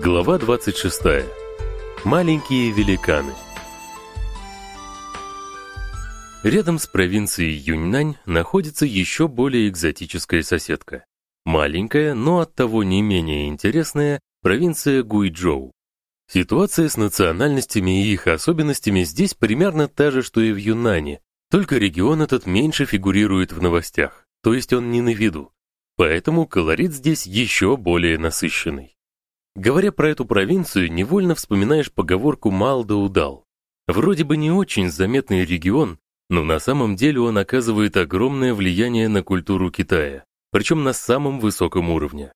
Глава 26. Маленькие великаны. Рядом с провинцией Юньнань находится еще более экзотическая соседка. Маленькая, но оттого не менее интересная провинция Гуйчжоу. Ситуация с национальностями и их особенностями здесь примерно та же, что и в Юннане, только регион этот меньше фигурирует в новостях, то есть он не на виду. Поэтому колорит здесь еще более насыщенный. Говоря про эту провинцию, невольно вспоминаешь поговорку «мал да удал». Вроде бы не очень заметный регион, но на самом деле он оказывает огромное влияние на культуру Китая, причем на самом высоком уровне.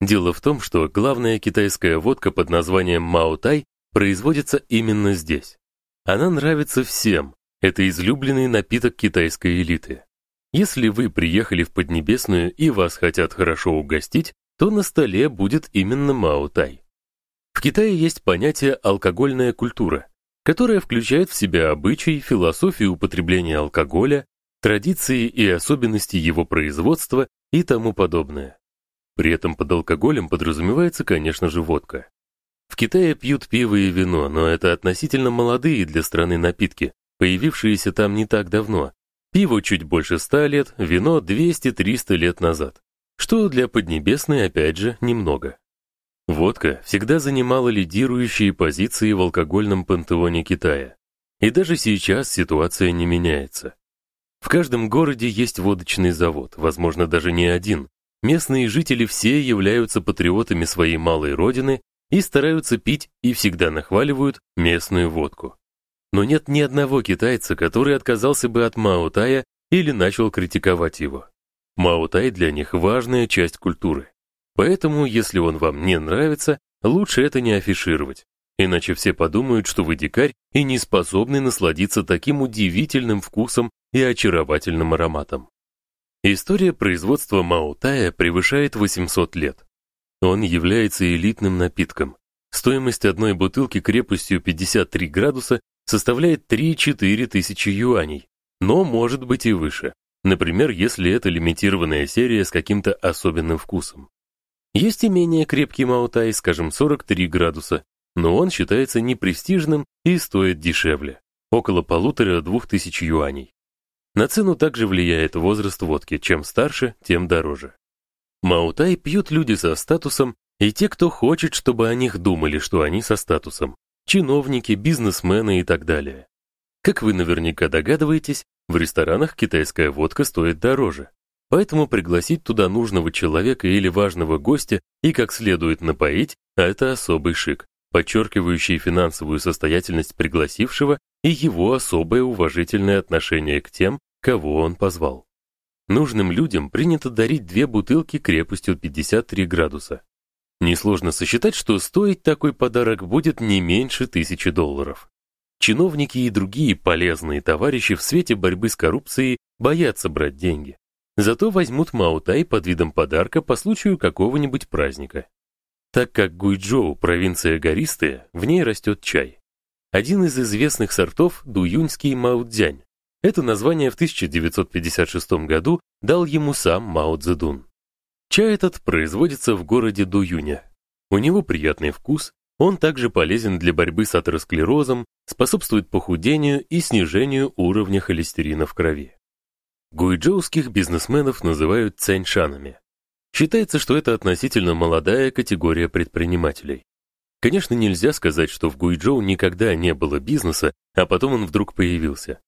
Дело в том, что главная китайская водка под названием Маотай производится именно здесь. Она нравится всем. Это излюбленный напиток китайской элиты. Если вы приехали в Поднебесную и вас хотят хорошо угостить, то на столе будет именно маотай. В Китае есть понятие алкогольная культура, которая включает в себя обычаи, философию употребления алкоголя, традиции и особенности его производства и тому подобное. При этом под алкоголем подразумевается, конечно же, водка. В Китае пьют пиво и вино, но это относительно молодые для страны напитки, появившиеся там не так давно. Пиво чуть больше 100 лет, вино 200-300 лет назад что для Поднебесной опять же немного. Водка всегда занимала лидирующие позиции в алкогольном пантеоне Китая. И даже сейчас ситуация не меняется. В каждом городе есть водочный завод, возможно, даже не один. Местные жители все являются патриотами своей малой родины и стараются пить и всегда нахваливают местную водку. Но нет ни одного китайца, который отказался бы от Маотая или начал критиковать его. Маотай для них важная часть культуры. Поэтому, если он вам не нравится, лучше это не афишировать. Иначе все подумают, что вы дикарь и не способны насладиться таким удивительным вкусом и очаровательным ароматом. История производства маотая превышает 800 лет. Он является элитным напитком. Стоимость одной бутылки крепостью 53 градуса составляет 3-4 тысячи юаней, но может быть и выше. Например, если это лимитированная серия с каким-то особенным вкусом. Есть и менее крепкий Маутай, скажем, 43 градуса, но он считается непрестижным и стоит дешевле, около полутора-двух тысяч юаней. На цену также влияет возраст водки, чем старше, тем дороже. Маутай пьют люди со статусом и те, кто хочет, чтобы о них думали, что они со статусом. Чиновники, бизнесмены и так далее. Как вы наверняка догадываетесь, в ресторанах китайская водка стоит дороже. Поэтому пригласить туда нужного человека или важного гостя и как следует напоить это особый шик, подчеркивающий финансовую состоятельность пригласившего и его особое уважительное отношение к тем, кого он позвал. Нужным людям принято дарить две бутылки крепостью 53 градуса. Несложно сосчитать, что стоить такой подарок будет не меньше тысячи долларов. Чиновники и другие полезные товарищи в свете борьбы с коррупцией боятся брать деньги. Зато возьмут Маутай под видом подарка по случаю какого-нибудь праздника. Так как Гуйчжоу провинция гористая, в ней растет чай. Один из известных сортов дуюньский маудзянь. Это название в 1956 году дал ему сам Мао Цзэдун. Чай этот производится в городе Дуюня. У него приятный вкус, он также полезен для борьбы с атеросклерозом, способствует похудению и снижению уровня холестерина в крови. Гуйчжоуских бизнесменов называют цяньшанами. Считается, что это относительно молодая категория предпринимателей. Конечно, нельзя сказать, что в Гуйчжоу никогда не было бизнеса, а потом он вдруг появился.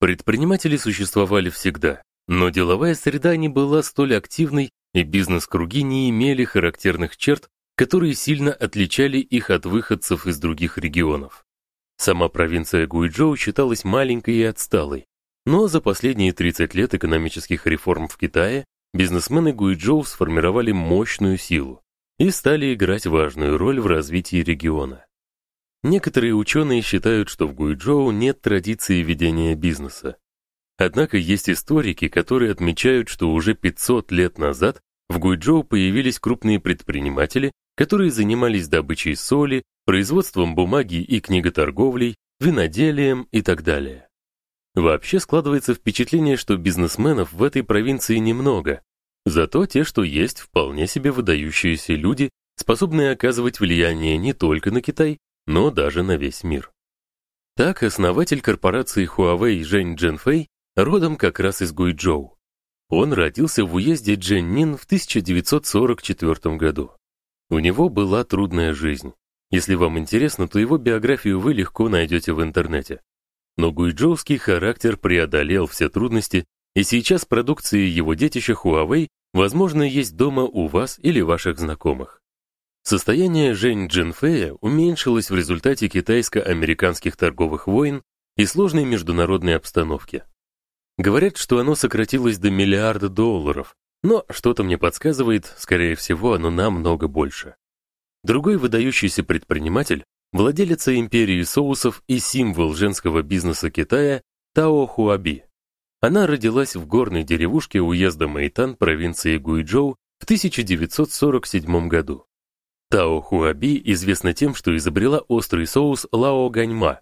Предприниматели существовали всегда, но деловая среда не была столь активной, и бизнес-круги не имели характерных черт, которые сильно отличали их от выходцев из других регионов. Сама провинция Гуйчжоу считалась маленькой и отсталой, но за последние 30 лет экономических реформ в Китае бизнесмены Гуйчжоу сформировали мощную силу и стали играть важную роль в развитии региона. Некоторые ученые считают, что в Гуйчжоу нет традиции ведения бизнеса. Однако есть историки, которые отмечают, что уже 500 лет назад в Гуйчжоу появились крупные предприниматели, которые занимались добычей соли, производством бумаги и книготорговлей, виноделием и так далее. Вообще складывается впечатление, что бизнесменов в этой провинции немного. Зато те, что есть, вполне себе выдающиеся люди, способные оказывать влияние не только на Китай, но даже на весь мир. Так основатель корпорации Huawei Жень Дженфэй родом как раз из Гуйчжоу. Он родился в уезде Джэньнин в 1944 году. У него была трудная жизнь. Если вам интересно, то его биографию вы легко найдете в интернете. Но гуйчжоуский характер преодолел все трудности, и сейчас продукции его детища Huawei, возможно, есть дома у вас или ваших знакомых. Состояние Жень Джинфея уменьшилось в результате китайско-американских торговых войн и сложной международной обстановки. Говорят, что оно сократилось до миллиарда долларов, но что-то мне подсказывает, скорее всего, оно намного больше. Другой выдающийся предприниматель, владелица империи соусов и символ женского бизнеса Китая Тао Хуаби. Она родилась в горной деревушке уезда Мэйтан провинции Гуйчжоу в 1947 году. Тао Хуаби известна тем, что изобрела острый соус Лао Ганьма,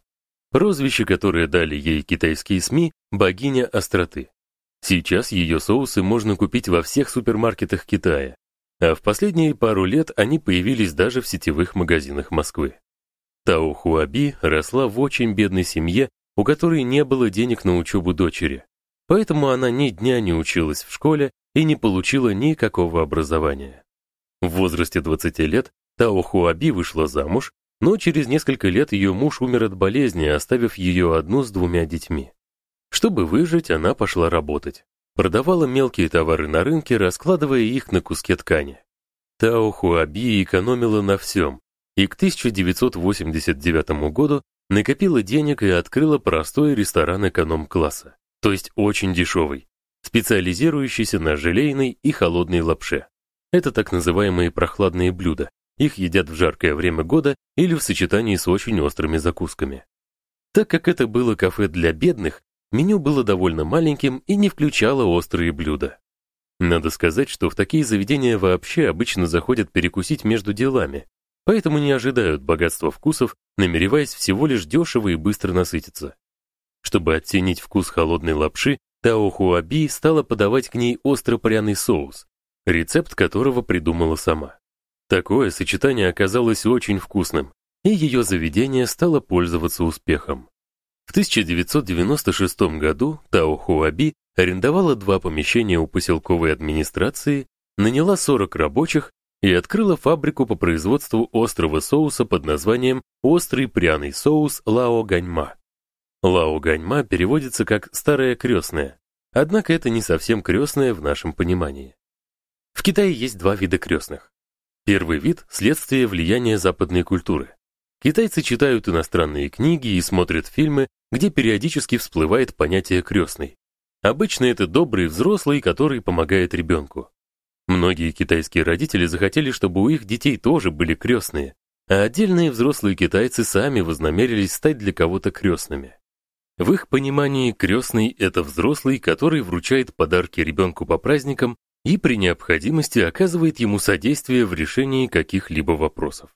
прозвище, которое дали ей китайские СМИ богиня остроты. Сейчас ее соусы можно купить во всех супермаркетах Китая, а в последние пару лет они появились даже в сетевых магазинах Москвы. Тао Хуаби росла в очень бедной семье, у которой не было денег на учебу дочери. Поэтому она ни дня не училась в школе и не получила никакого образования. В возрасте 20 лет Тао Хуаби вышла замуж, но через несколько лет ее муж умер от болезни, оставив ее одну с двумя детьми. Чтобы выжить, она пошла работать. Продавала мелкие товары на рынке, раскладывая их на куске ткани. Тао Хуаби экономила на всем, и к 1989 году накопила денег и открыла простой ресторан эконом-класса, то есть очень дешевый, специализирующийся на желейной и холодной лапше. Это так называемые прохладные блюда. Их едят в жаркое время года или в сочетании с очень острыми закусками. Так как это было кафе для бедных, меню было довольно маленьким и не включало острые блюда. Надо сказать, что в такие заведения вообще обычно заходят перекусить между делами, поэтому не ожидают богатства вкусов, намереваясь всего лишь дешево и быстро насытиться. Чтобы оттенить вкус холодной лапши, Тао Хуаби стала подавать к ней остро-пряный соус, рецепт которого придумала сама. Такое сочетание оказалось очень вкусным, и ее заведение стало пользоваться успехом. В 1996 году Тао Хуаби арендовала два помещения у поселковой администрации, наняла 40 рабочих и открыла фабрику по производству острого соуса под названием острый пряный соус Лао Ганьма. Лао Ганьма переводится как старая крестная, однако это не совсем крестная в нашем понимании. В Китае есть два вида крестных. Первый вид следствие влияния западной культуры. Китайцы читают иностранные книги и смотрят фильмы, где периодически всплывает понятие крестный. Обычно это добрый взрослый, который помогает ребенку. Многие китайские родители захотели, чтобы у их детей тоже были крестные, а отдельные взрослые китайцы сами вознамерились стать для кого-то крестными. В их понимании крестный это взрослый, который вручает подарки ребенку по праздникам и при необходимости оказывает ему содействие в решении каких-либо вопросов.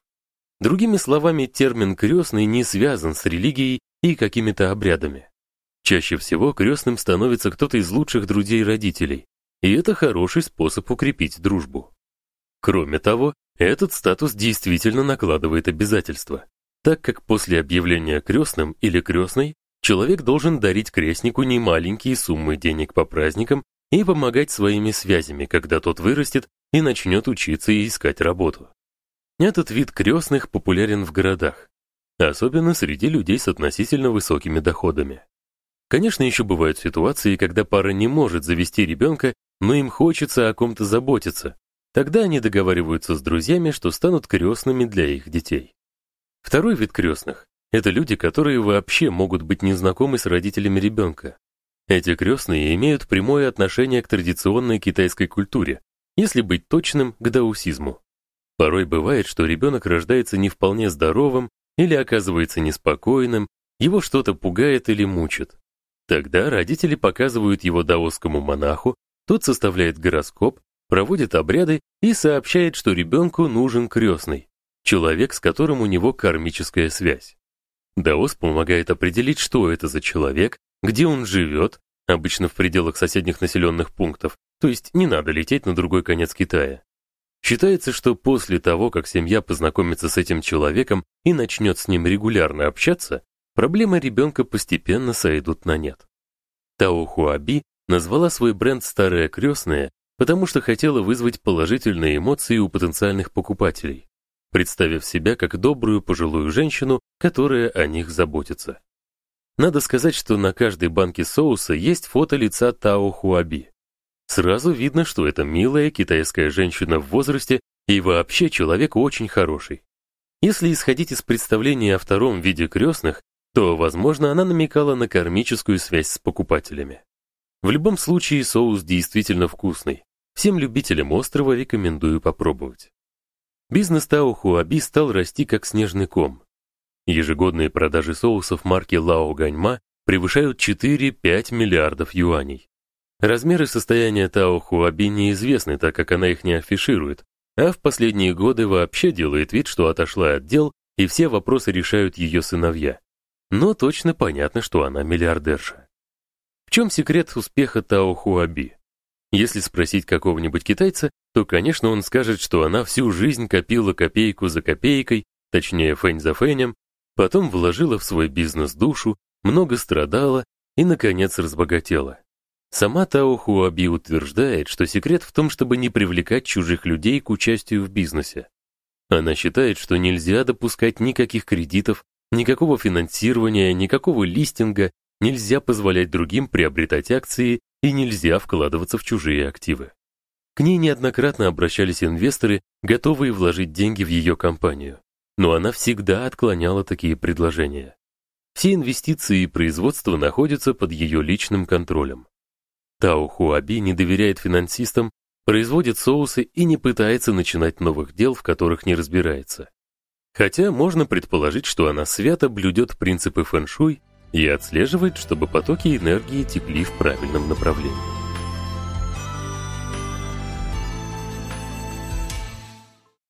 Другими словами, термин крестный не связан с религией и какими-то обрядами. Чаще всего крестным становится кто-то из лучших друзей родителей, и это хороший способ укрепить дружбу. Кроме того, этот статус действительно накладывает обязательства, так как после объявления крестным или крестной человек должен дарить крестнику немаленькие суммы денег по праздникам и помогать своими связями, когда тот вырастет и начнет учиться и искать работу. Этот вид крестных популярен в городах, особенно среди людей с относительно высокими доходами. Конечно, еще бывают ситуации, когда пара не может завести ребенка, но им хочется о ком-то заботиться. Тогда они договариваются с друзьями, что станут крестными для их детей. Второй вид крестных – это люди, которые вообще могут быть незнакомы с родителями ребенка. Эти крестные имеют прямое отношение к традиционной китайской культуре, если быть точным, к даосизму. Порой бывает, что ребенок рождается не вполне здоровым или оказывается неспокойным, его что-то пугает или мучит. Тогда родители показывают его даосскому монаху, тот составляет гороскоп, проводит обряды и сообщает, что ребенку нужен крестный, человек, с которым у него кармическая связь. Даос помогает определить, что это за человек, где он живет, обычно в пределах соседних населенных пунктов, то есть не надо лететь на другой конец Китая. Считается, что после того, как семья познакомится с этим человеком и начнет с ним регулярно общаться, проблемы ребенка постепенно сойдут на нет. Тао Хуаби назвала свой бренд «Старая крестная», потому что хотела вызвать положительные эмоции у потенциальных покупателей, представив себя как добрую пожилую женщину, которая о них заботится. Надо сказать, что на каждой банке соуса есть фото лица Тао Хуаби. Сразу видно, что это милая китайская женщина в возрасте и вообще человек очень хороший. Если исходить из представления о втором виде крестных, то, возможно, она намекала на кармическую связь с покупателями. В любом случае соус действительно вкусный. Всем любителям острова рекомендую попробовать. Бизнес Тао Хуаби стал расти как снежный ком. Ежегодные продажи соусов марки Лао Ганьма превышают 4-5 миллиардов юаней. Размеры состояния Тао Хуаби неизвестны, так как она их не афиширует, а в последние годы вообще делает вид, что отошла от дел, и все вопросы решают ее сыновья. Но точно понятно, что она миллиардерша. В чем секрет успеха Тао Хуаби? Если спросить какого-нибудь китайца, то, конечно, он скажет, что она всю жизнь копила копейку за копейкой, точнее, фэнь за фэнем, потом вложила в свой бизнес душу, много страдала и, наконец, разбогатела. Сама Тао Хуаби утверждает, что секрет в том, чтобы не привлекать чужих людей к участию в бизнесе. Она считает, что нельзя допускать никаких кредитов, никакого финансирования, никакого листинга, нельзя позволять другим приобретать акции и нельзя вкладываться в чужие активы. К ней неоднократно обращались инвесторы, готовые вложить деньги в ее компанию, но она всегда отклоняла такие предложения. Все инвестиции и производство находятся под ее личным контролем. Тао Хуаби не доверяет финансистам, производит соусы и не пытается начинать новых дел, в которых не разбирается. Хотя можно предположить, что она свято блюдет принципы фэн-шуй и отслеживает, чтобы потоки энергии текли в правильном направлении.